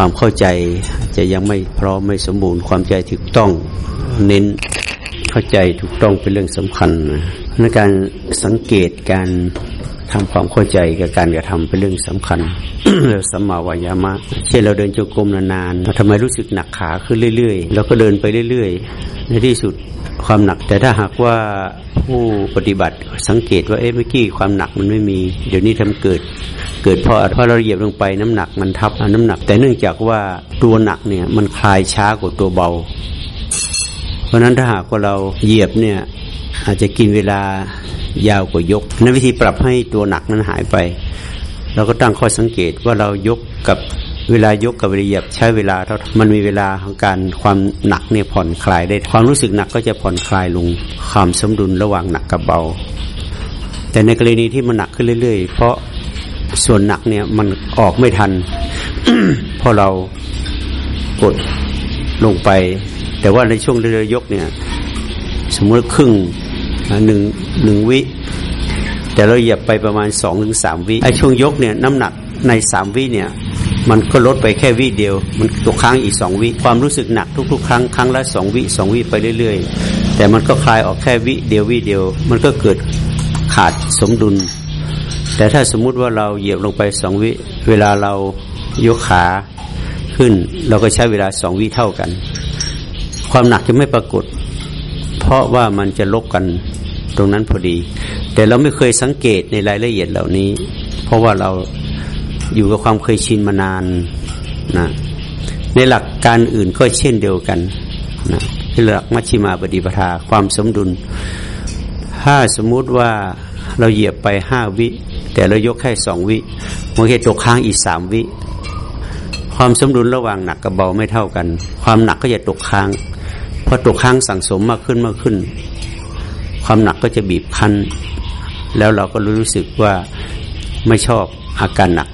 ความเข้าใจจะยังไม่พร้อมไม่สมบูรณ์ ความใจถูกต้องเน้นเข้าใจถูกต้องเป็นเรื่องสำคัญนะในการสังเกตการทำความเข้าใจกับการกระทำเป็นเรื่องสำคัญเราสัมมาวายามะ เช่นเราเดินจงกรมนานๆทำไมรู้สึกหนักขาขึ้นเรื่อยๆเราก็เดินไปเรื่อยๆ ในที่สุดความหนัก แต่ถ้าหากว่าผู้ปฏิบัติสังเกตว่าเอ๊ะเมื่อกี้ความหนักมันไม่มี เดี๋ยวนี้ทำเกิด เกิดเพราะเพราะเราเหยียบลงไปน้ำหนักมันทับน้ำหนัก แต่เนื่องจากว่าตัวหนักเนี่ยมันคลายช้ากว่าตัวเบา เพราะนั้นถ้าหากว่าเราเหยียบเนี่ยอาจจะกินเวลายาวกว่ายกนั้นวิธีปรับให้ตัวหนักนั้นหายไป เราก็ตั้งข้อสังเกตว่าเรายกกับเวลายกกับเวลาเหยียบใช้เวลาเท่ามันมีเวลาของการความหนักเนี่ยผ่อนคลายได้ ความรู้สึกหนักก็จะผ่อนคลายลงความสมดุลระหว่างหนักกับเบา แต่ในกรณีที่มันหนักขึ้นเรื่อยๆ เพราะ ส่วนหนักเนี่ย มันออกไม่ทันเพราะเรากดลงไป แต่ว่าในช่วงเรือยกเนี่ย สมมติครึ่งหนึ่งหนึ่งวิ แต่เราเหยียบไปประมาณสองถึงสามวิไอช่วงยกเนี่ยน้ำหนักในสามวิเนี่ย มันก็ลดไปแค่วิเดียว มันตกค้างอีกสองวิ ความรู้สึกหนักทุก ๆ ครั้งครั้งละสองวิสองวิไปเรื่อย ๆ แต่มันก็คลายออกแค่วิเดียววิเดียว มันก็เกิดขาดสมดุล แต่ถ้าสมมุติว่าเราเหยียบลงไปสองวิเวลาเรายกขาขึ้น เราก็ใช้เวลาสองวิเท่ากัน ความหนักจะไม่ปรากฏ เพราะว่ามันจะลบกันตรงนั้นพอดี แต่เราไม่เคยสังเกตในรายละเอียดเหล่านี้ เพราะว่าเราอยู่กับความเคยชินมานานนะในหลักการอื่นก็เช่นเดียวกันนะในหลักมัชฌิมาปฏิปทาความสมดุล ถ้าสมมุติว่า เราเหยียบไปห้าวิ แต่เรายกแค่สองวิมันจะตกค้างอีกสามวิ ความสมดุลระหว่างหนักกับเบาไม่เท่ากัน ความหนักก็จะตกค้างพอตกค้างสั่งสมมากขึ้นมากขึ้น ความหนักก็จะบีบคั้น แล้วเราก็รู้สึกว่าไม่ชอบอาการหนัก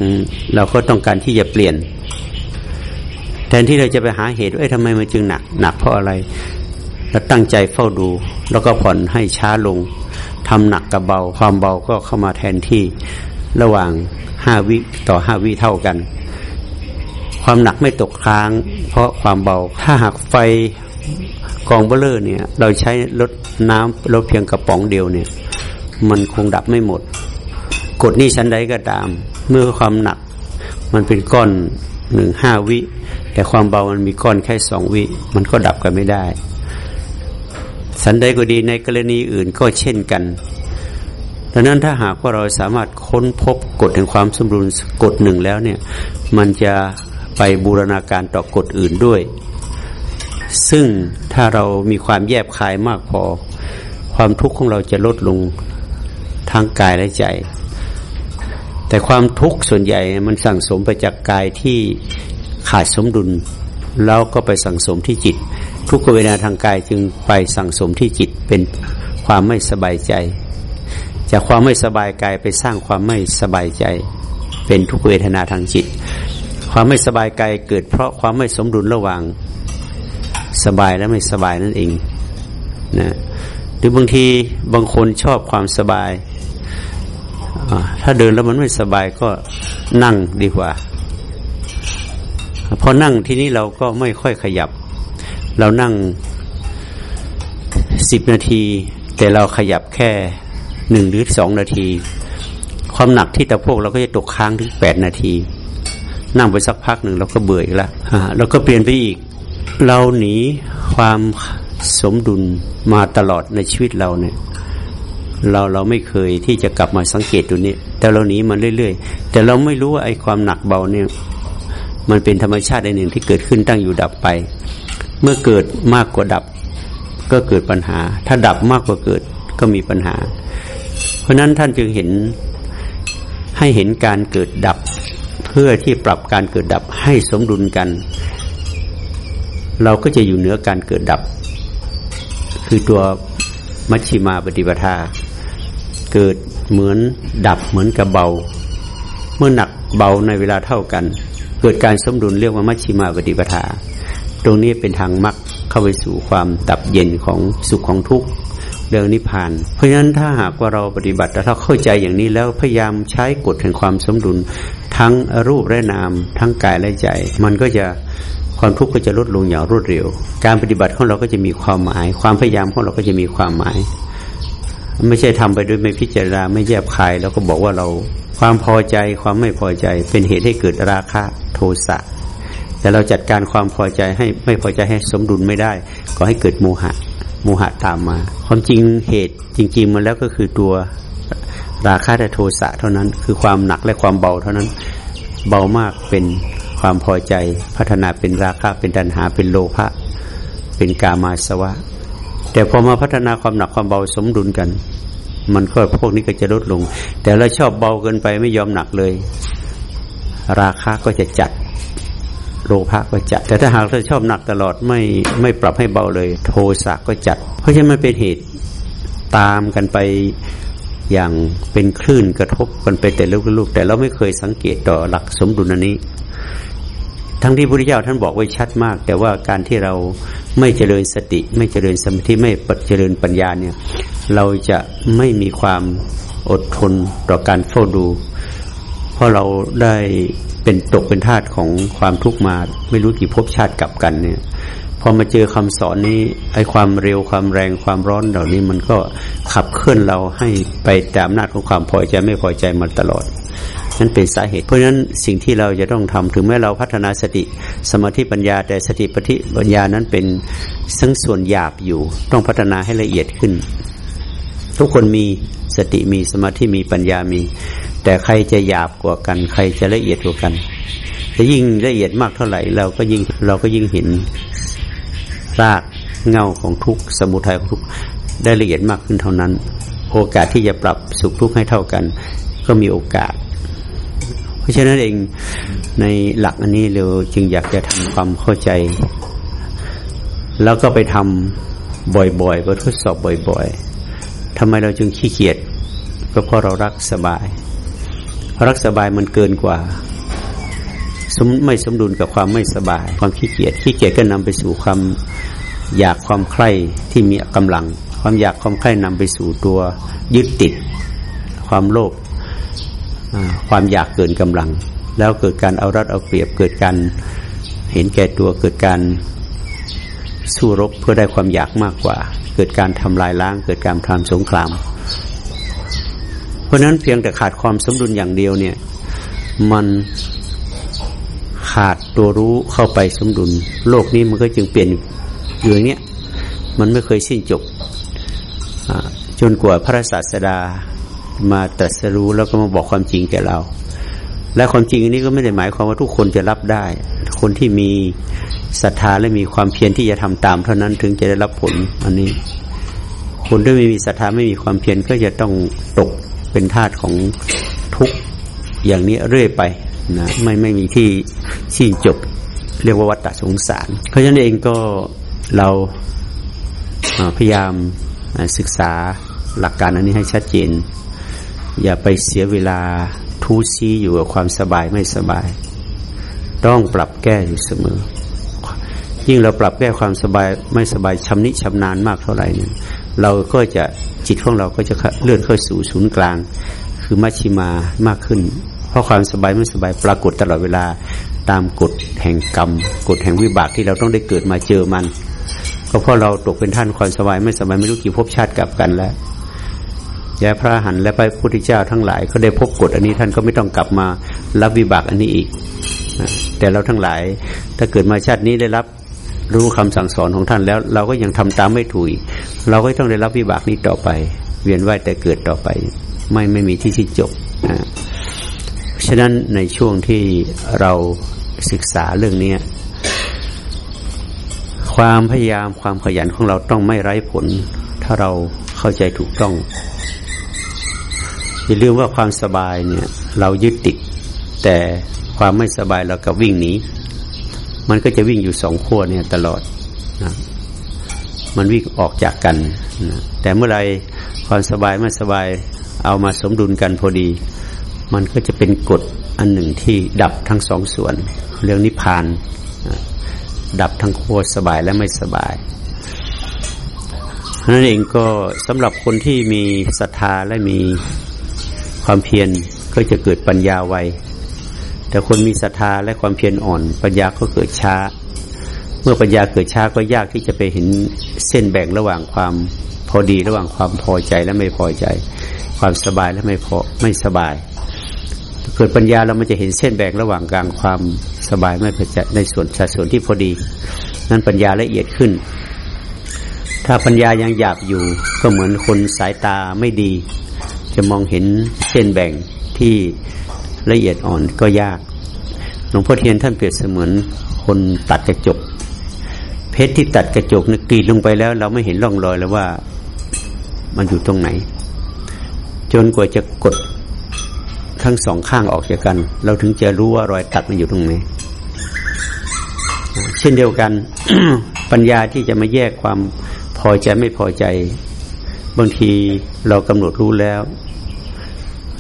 เราก็ต้องการที่จะเปลี่ยน แทนที่เราจะไปหาเหตุว่าทำไมมันจึงหนัก หนักเพราะอะไรเราตั้งใจเฝ้าดู แล้วก็ผ่อนให้ช้าลง ทำหนักกับเบา ความเบาก็เข้ามาแทนที่ระหว่างห้าวิต่อห้าวิเท่ากัน ความหนักไม่ตกค้าง เพราะความเบาถ้าหากไฟกองเบลเลอร์เนี่ย เราใช้รถน้ำรถเพียงกระป๋องเดียวเนี่ย มันคงดับไม่หมด กดนี่ชั้นใดก็ตาม เมื่อความหนักมันเป็นก้อนหนึ่งห้าวิ แต่ความเบามันมีก้อนแค่สองวิ มันก็ดับกันไม่ได้ สันใดก็ดีในกรณีอื่นก็เช่นกันดังนั้นถ้าหากว่าเราสามารถค้นพบกฎแห่งความสมดุลกฎหนึ่งแล้วเนี่ย มันจะไปบูรณาการต่อกฎอื่นด้วย ซึ่งถ้าเรามีความแยบคายมากพอ ความทุกข์ของเราจะลดลงทางกายและใจ แต่ความทุกข์ส่วนใหญ่มันสั่งสมไปจากกายที่ขาดสมดุล แล้วก็ไปสั่งสมที่จิต ทุกขเวทนาทางกายจึงไปสั่งสมที่จิตเป็นความไม่สบายใจ จากความไม่สบายกายไปสร้างความไม่สบายใจ เป็นทุกเวทนาทางจิต ความไม่สบายกายเกิดเพราะความไม่สมดุลระหว่างสบายและไม่สบายนั่นเองนะหรือบางทีบางคนชอบความสบาย ถ้าเดินแล้วมันไม่สบายก็นั่งดีกว่าพอนั่งที่นี้เราก็ไม่ค่อยขยับ เรานั่งสิบนาที แต่เราขยับแค่หนึ่งหรือสองนาที ความหนักที่ตะโพกเราก็จะตกค้างถึงแปดนาที นั่งไปสักพักหนึ่งเราก็เบื่ออีกแล้วเราก็เปลี่ยนไปอีก เราหนีความสมดุลมาตลอดในชีวิตเราเนี่ยเราเราไม่เคยที่จะกลับมาสังเกตตัวนี้ แต่เราหนีมันเรื่อย ๆ แต่เราไม่รู้ว่าไอ้ความหนักเบาเนี่ย มันเป็นธรรมชาติอันหนึ่งที่เกิดขึ้นตั้งอยู่ดับไป เมื่อเกิดมากกว่าดับก็เกิดปัญหา ถ้าดับมากกว่าเกิดก็มีปัญหา เพราะนั้นท่านจึงเห็นให้เห็นการเกิดดับ เพื่อที่ปรับการเกิดดับให้สมดุลกัน เราก็จะอยู่เหนือการเกิดดับ คือตัวมัชชิมาปฏิปทา เกิดเหมือนดับเหมือนกับเบา เมื่อหนักเบาในเวลาเท่ากัน เกิดการสมดุลเรียกว่ามัชชิมาปฏิปทา ตรงนี้เป็นทางมรรคเข้าไปสู่ความดับเย็นของสุขของทุกข์เรื่องนิพพาน เพราะฉะนั้นถ้าหากว่าเราปฏิบัติแต่ถ้าเข้าใจอย่างนี้แล้วพยายามใช้กฎแห่งความสมดุล ทั้งรูปและนาม ทั้งกายและใจ มันก็จะความทุกข์ก็จะลดลงอย่างรวดเร็ว การปฏิบัติของเราก็จะมีความหมาย ความพยายามของเราก็จะมีความหมาย ไม่ใช่ทำไปด้วยไม่พิจารณาไม่แยบคาย แล้วก็บอกว่าเราความพอใจความไม่พอใจเป็นเหตุให้เกิดราคะโทสะ แต่เราจัดการความพอใจให้ไม่พอใจให้สมดุลไม่ได้ ก็ให้เกิดโมหะ โมหะตามมา ความจริงเหตุจริง ๆ มันแล้วก็คือตัวราคะและโทสะเท่านั้น คือความหนักและความเบาเท่านั้น เบามากเป็นความพอใจ พัฒนาเป็นราคะเป็นดันหาเป็นโลภะเป็นกามาสวะ แต่พอมาพัฒนาความหนักความเบาสมดุลกัน มันก็พวกนี้ก็จะลดลง แต่เราชอบเบาเกินไปไม่ยอมหนักเลย ราคะก็จะจัด โลภะก็จัด แต่ถ้าหากเราชอบหนักตลอดไม่ไม่ปรับให้เบาเลย โทสะก็จัด เพราะฉะนั้นมันเป็นเหตุตามกันไปอย่างเป็นคลื่นกระทบกันไปแต่ลูกๆแต่เราไม่เคยสังเกตต่อหลักสมดุลอันนี้ ทั้งที่พระพุทธเจ้าท่านบอกไว้ชัดมาก แต่ว่าการที่เราไม่เจริญสติ ไม่เจริญสมาธิไม่เจริญปัญญาเนี่ย เราจะไม่มีความอดทนต่อการเฝ้าดู เพราะเราได้เป็นตกเป็นทาสของความทุกข์มา ไม่รู้กี่ภพชาติกลับกันเนี่ยพอมาเจอคำสอนนี้ไอ้ความเร็วความแรงความร้อนเหล่านี้มันก็ขับเคลื่อนเราให้ไปตามนาจของความพอใจไม่พอใจมาตลอดนั่นเป็นสาเหตุ เพราะฉะนั้นสิ่งที่เราจะต้องทำถึงแม้เราพัฒนาสติสมาธิปัญญา แต่สติปฏิปัญญานั้นเป็นซึ่งส่วนหยาบอยู่ ต้องพัฒนาให้ละเอียดขึ้น ทุกคนมีสติมีสมาธิมีปัญญามี แต่ใครจะหยาบกว่ากัน ใครจะละเอียดกว่ากันจะยิ่งละเอียดมากเท่าไหร่ เราก็ยิ่งเราก็ยิ่งเห็นรากเงาของทุกสมุทัยของทุกได้ละเอียดมากขึ้นเท่านั้น โอกาสที่จะปรับสุขทุกข์ให้เท่ากัน ก็มีโอกาส เพราะฉะนั้นเองในหลักอันนี้เราจึงอยากจะทำความเข้าใจ แล้วก็ไปทำบ่อยๆก็ทดสอบบ่อย ๆทำไมเราจึงขี้เกียจก็เพราะเรารักสบาย รักสบายมันเกินกว่าสมไม่สมดุลกับความไม่สบาย ความขี้เกียจขี้เกียจก็นำไปสู่ความอยากความใคร่ที่มีกำลัง ความอยากความใคร่นำไปสู่ตัวยึดติด ความโลภความอยากเกินกำลัง แล้วเกิดการเอารัดเอาเปรียบเกิดการเห็นแก่ตัวเกิดการสู้รบเพื่อได้ความอยากมากกว่า เกิดการทำลายล้าง เกิดการทำสงคราม เพราะนั้นเพียงแต่ขาดความสมดุลอย่างเดียวเนี่ย มันขาดตัวรู้เข้าไปสมดุล โลกนี้มันก็จึงเปลี่ยนอยู่อย่างเนี้ยมันไม่เคยสิ้นจบจนกว่าพระศาสดามาตรัสรู้แล้วก็มาบอกความจริงแก่เรา และความจริงนี้ก็ไม่ได้หมายความว่าทุกคนจะรับได้ คนที่มีศรัทธาและมีความเพียรที่จะทำตามเท่านั้นถึงจะได้รับผลอันนี้ คนที่ไม่มีศรัทธาไม่มีความเพียรก็จะต้องตก เป็นธาตุของทุกอย่างนี้เรื่อยไปนะไม่ไม่มีที่สิ้นจบ เรียกว่าวัฏสงสาร เพราะฉะนั้นเองก็เราพยายามศึกษาหลักการอันนี้ให้ชัดเจน อย่าไปเสียเวลาทูซีอยู่กับความสบายไม่สบาย ต้องปรับแก้อยู่เสมอ ยิ่งเราปรับแก้ความสบายไม่สบายชำนิชำนาญมากเท่าไหร่เนี่ย เราก็จะจิตของเราก็จะเลื่อนเข้าสู่ศูนย์กลาง คือมัชชิมามากขึ้น เพราะความสบายไม่สบายปรากฏตลอดเวลาตามกฎแห่งกรรมกฎแห่งวิบากที่เราต้องได้เกิดมาเจอมันก็เพราะเราตกเป็นท่านความสบายไม่สบายไม่รู้กี่ภพชาติกลับกันแล้วยาพระหันและพระพุทธเจ้าทั้งหลายก็ได้พบกฎอันนี้ท่านก็ไม่ต้องกลับมารับวิบากอันนี้อีกแต่เราทั้งหลาย ถ้าเกิดมาชาตินี้ได้รับ รู้คำสั่งสอนของท่านแล้ว เราก็ยังทำตามไม่ถูกเราก็ต้องได้รับวิบากนี้ต่อไป เวียนว่ายแต่เกิดต่อไป ไม่ไม่มีที่สิ้นจบนะฉะนั้นในช่วงที่เราศึกษาเรื่องนี้ความพยายามความขยันของเราต้องไม่ไร้ผล ถ้าเราเข้าใจถูกต้อง อย่าลืมว่าความสบายเนี่ย เรายึดติด แต่ความไม่สบายเรากับวิ่งหนี มันก็จะวิ่งอยู่สองขั้วเนี่ยตลอดนะมันวิ่งออกจากกันนะแต่เมื่อไรความสบายไม่สบายเอามาสมดุลกันพอดี มันก็จะเป็นกฎอันหนึ่งที่ดับทั้งสองส่วน เรื่องนิพพานนะดับทั้งขั้วสบายและไม่สบายนั่นเองก็สำหรับคนที่มีศรัทธาและมีความเพียรก็จะเกิดปัญญาไว แต่คนมีศรัทธาและความเพียรอ่อน ปัญญาก็เกิดช้า เมื่อปัญญาเกิดช้าก็ยากที่จะไปเห็นเส้นแบ่งระหว่างความพอดีระหว่างความพอใจและไม่พอใจ ความสบายและไม่พอไม่สบายเกิดปัญญาเรามันจะเห็นเส้นแบ่งระหว่างกลางความสบายไม่พอใจในส่วนสัดส่วนที่พอดี นั้นปัญญาละเอียดขึ้น ถ้าปัญญายังหยาบอยู่ก็เหมือนคนสายตาไม่ดี จะมองเห็นเส้นแบ่งที่ ละเอียดอ่อนก็ยากหลวงพ่อเทียนท่านเปรียบเสมือนคนตัดกระจก เพชรที่ตัดกระจกนี่กรีดลงไปแล้ว เราไม่เห็นร่องรอยแล้วว่ามันอยู่ตรงไหน จนกว่าจะกดทั้งสองข้างออกจากกัน เราถึงจะรู้ว่ารอยตัดมันอยู่ตรงไหนเช่นเดียวกัน ปัญญาที่จะมาแยกความพอใจไม่พอใจ บางทีเรากำหนดรู้แล้ว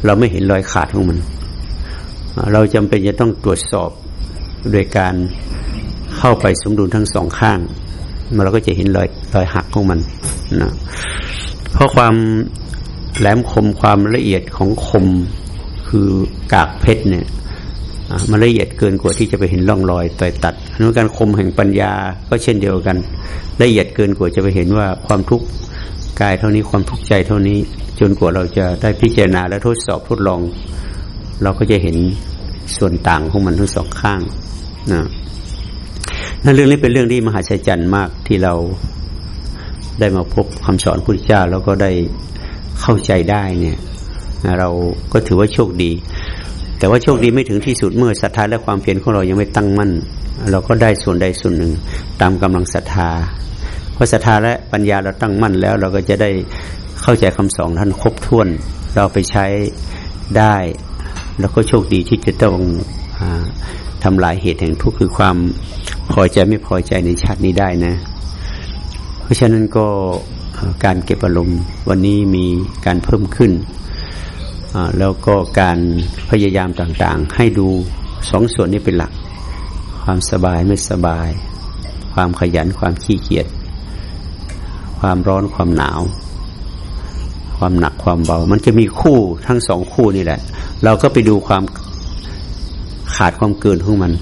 เราไม่เห็นรอยขาดของมัน เราจำเป็นจะต้องตรวจสอบโดยการเข้าไปสมดุลทั้งสองข้างเราก็จะเห็นรอยรอยหักของมันนะเพราะความแหลมคมความละเอียดของคมคือกากเพชรเนี่ยมันละเอียดเกินกว่าที่จะไปเห็นร่องรอยต่อยตัดนนการคมแห่งปัญญาก็เช่นเดียวกัน ละเอียดเกินกว่าจะไปเห็นว่าความทุกข์กายเท่านี้ความทุกข์ใจเท่านี้ จนกว่าเราจะได้พิจารณาและทดสอบทดลอง เราก็จะเห็นส่วนต่างของมันทั้งสองข้างนะนั่นเรื่องนี้เป็นเรื่องที่มหัศจรรย์มากที่เราได้มาพบคำสอนพุทธเจ้า แล้วก็ได้เข้าใจได้เนี่ยเราก็ถือว่าโชคดี แต่ว่าโชคดีไม่ถึงที่สุดเมื่อศรัทธาและความเพียรของเรายังไม่ตั้งมั่น เราก็ได้ส่วนใดส่วนหนึ่ง ตามกำลังศรัทธาเพราะศรัทธาและปัญญาเราตั้งมั่นแล้ว เราก็จะได้เข้าใจคำสอนท่านครบถ้วน เราไปใช้ได้ แล้วก็โชคดีที่จะต้องทำลายเหตุแห่งทุกข์คือความพอใจไม่พอใจในชาตินี้ได้นะ เพราะฉะนั้นก็การเก็บอารมณ์วันนี้มีการเพิ่มขึ้น แล้วก็การพยายามต่างๆ ให้ดูสองส่วนนี้เป็นหลัก ความสบายไม่สบาย ความขยันความขี้เกียจความร้อนความหนาว ความหนักความเบา มันจะมีคู่ทั้งสองคู่นี่แหละ เราก็ไปดูความขาดความเกินของมัน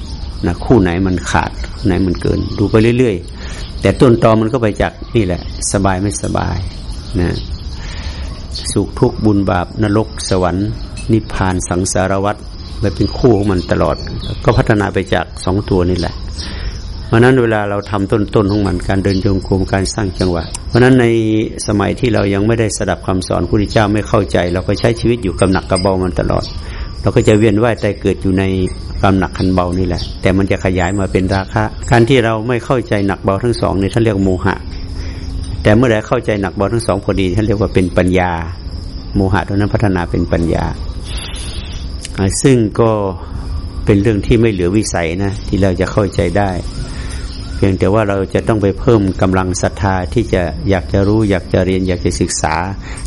นะคู่ไหนมันขาดไหนมันเกิน ดูไปเรื่อย ๆ แต่ต้นตอมันก็ไปจากนี่แหละ สบายไม่สบายนะสุขทุกข์บุญบาปนรกสวรรค์ นิพพานสังสารวัฏไปเป็นคู่ของมันตลอด ก็พัฒนาไปจากสองตัวนี่แหละ ราะนั้นเวลาเราทำต้นต้นของมันการเดินโยงกรมการสร้างจังหวะ เพราะนั้นในสมัยที่เรายังไม่ได้สดับคำสอนพระพุทธเจ้าไม่เข้าใจ เราก็ใช้ชีวิตอยู่กับหนักกับเบามันตลอด เราก็จะเวียนว่ายแต่เกิดอยู่ในความหนักคันเบานี่แหละ แต่มันจะขยายมาเป็นราคะ การที่เราไม่เข้าใจหนักเบาทั้งสองนี่ท่านเรียกโมหะ แต่เมื่อใดเข้าใจหนักเบาทั้งสองพอดีท่านเรียกว่าเป็นปัญญา โมหะตรงนั้นพัฒนาเป็นปัญญา ซึ่งก็เป็นเรื่องที่ไม่เหลือวิสัยนะที่เราจะเข้าใจได้ พียงแต่ว่าเราจะต้องไปเพิ่มกำลังศรัทธาที่จะอยากจะรู้ อยากจะเรียนอยากจะศึกษา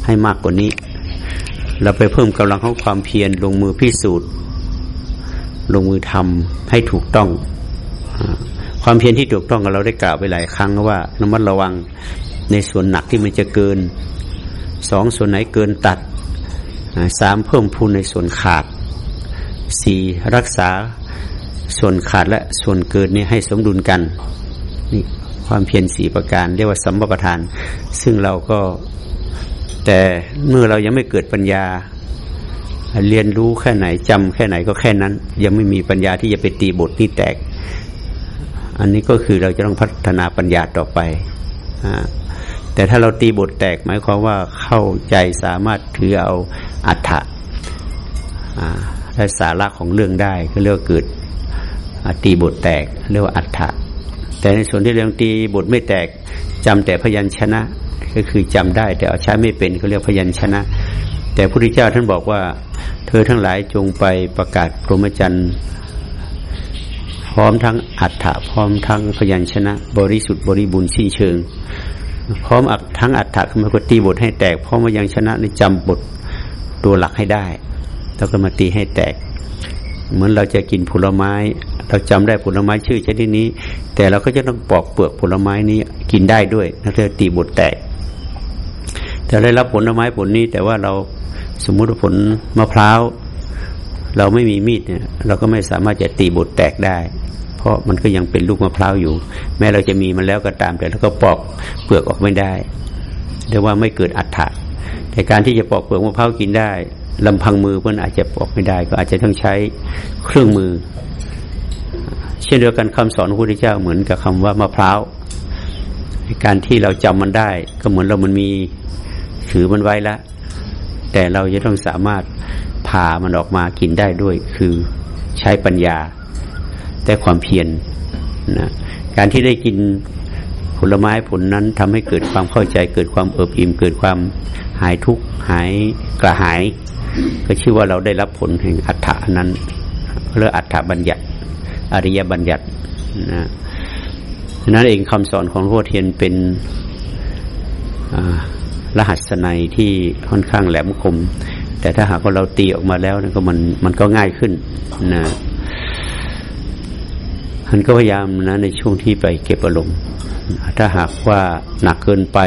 ให้มากกว่านี้ เราไปเพิ่มกำลังของความเพียรลงมือพิสูจน์ ลงมือทำให้ถูกต้อง ความเพียรที่ถูกต้องเราได้กล่าวไปหลายครั้งว่าระมัดระวังในส่วนหนักที่มันจะเกินสองส่วนไหนเกินตัดสามเพิ่มพูนในส่วนขาดสี่รักษาส่วนขาดและส่วนเกินนี่ให้สมดุลกัน นี่ความเพียรสี่ประการ เรียกว่าสัมปทาน ซึ่งเราก็แต่เมื่อเรายังไม่เกิดปัญญา เรียนรู้แค่ไหนจำแค่ไหนก็แค่นั้น ยังไม่มีปัญญาที่จะไปตีบทนี่แตก อันนี้ก็คือเราจะต้องพัฒนาปัญญาต่อไปอแต่ถ้าเราตีบทแตกหมายความว่าเข้าใจสามารถถือเอาอัฏฐะและสาระของเรื่องได้ก็เรียกว่าเกิดตีบทแตกเรียกว่าอัฏฐะ แต่ในส่วนที่เรื่องตีบทไม่แตกจำแต่พยัญชนะ ก็คือจำได้ แต่เอาใช้ไม่เป็นเขาเรียกพยัญชนะ แต่พระพุทธเจ้าท่านบอกว่า เธอทั้งหลายจงไปประกาศพรหมจรรย์พร้อมทั้งอัฏฐะพร้อมทั้งพยัญชนะ บริสุทธิ์บริบูรณ์สิ้นเชิง พร้อมทั้งอัฏฐะคือมาตีบทให้แตกพร้อมพยัญชนะในจำบทตัวหลักให้ได้ แล้วก็มาตีให้แตก เหมือนเราจะกินผลไม้ เราจำได้ผลไม้ชื่อชนิดนี้ แต่เราก็จะต้องปอกเปลือกผลไม้นี้กินได้ด้วยนั่นคือตีบทแตก แต่ได้รับผลไม้ผลนี้ แต่ว่าเราสมมุติผลมะพร้าวเราไม่มีมีดเนี่ย เราก็ไม่สามารถจะตีบทแตกได้ เพราะมันก็ยังเป็นลูกมะพร้าวอยู่ แม้เราจะมีมันแล้วก็ตาม แต่เราก็ปอกเปลือกออกไม่ได้เรียกว่าไม่เกิดอัฏฐะแต่การที่จะปอกเปลือกมะพร้าวกินได้ลำพังมือมันอาจจะปอกไม่ได้ ก็อาจจะต้องใช้เครื่องมือ เช่นเดียวกันคำสอนของพระพุทธเจ้าเหมือนกับคำว่ามะพร้าวการที่เราจำมันได้ ก็เหมือนเรามันมีถือมันไว้แล้วแต่เราจะต้องสามารถผ่ามันออกมากินได้ด้วย คือใช้ปัญญาแต่ความเพียรนนะการที่ได้กินผลไม้ผลนั้นทำให้เกิดความเข้าใจ เกิดความเอิบอิ่มเกิดความหายทุกข์หายกระหาย ก็ชื่อว่าเราได้รับผลแห่งอัฏฐานั้นเรียกอัฏฐบัญญัติ อริยบัญญัตินะนั้นเองคำสอนของหลวงพ่อเทียนเป็นรหัสในที่ค่อนข้างแหลมคม แต่ถ้าหากว่าเราตีออกมาแล้วก็มันมันก็ง่ายขึ้นนะมันก็พยายามนะในช่วงที่ไปเก็บอารมณ์ถ้าหากว่าหนักเกินไป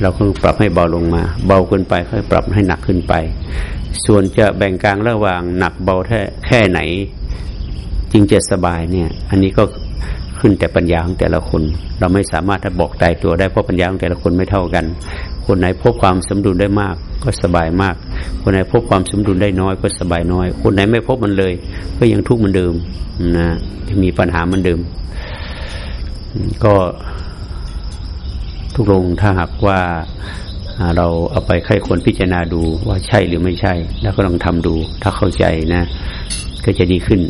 เราก็ปรับให้เบาลงมา เบาเกินไปค่อยปรับให้หนักขึ้นไป ส่วนจะแบ่งกลางระหว่างหนักเบาแค่แค่ไหน จึงจะสบายเนี่ย อันนี้ก็ขึ้นแต่ปัญญาของแต่ละคน เราไม่สามารถจะบอกตายตัวได้เพราะปัญญาของแต่ละคนไม่เท่ากัน คนไหนพบความสมดุลได้มาก ก็สบายมาก คนไหนพบความสมดุลได้น้อยก็สบายน้อย คนไหนไม่พบมันเลย ก็ยังทุกข์เหมือนเดิมนะมีปัญหาเหมือนเดิม ก็ทุกลงถ้าหากว่าเราเอาไปใครคนพิจารณาดูว่าใช่หรือไม่ใช่ แล้วก็ลองทำดู ถ้าเข้าใจนะ ก็จะดีขึ้น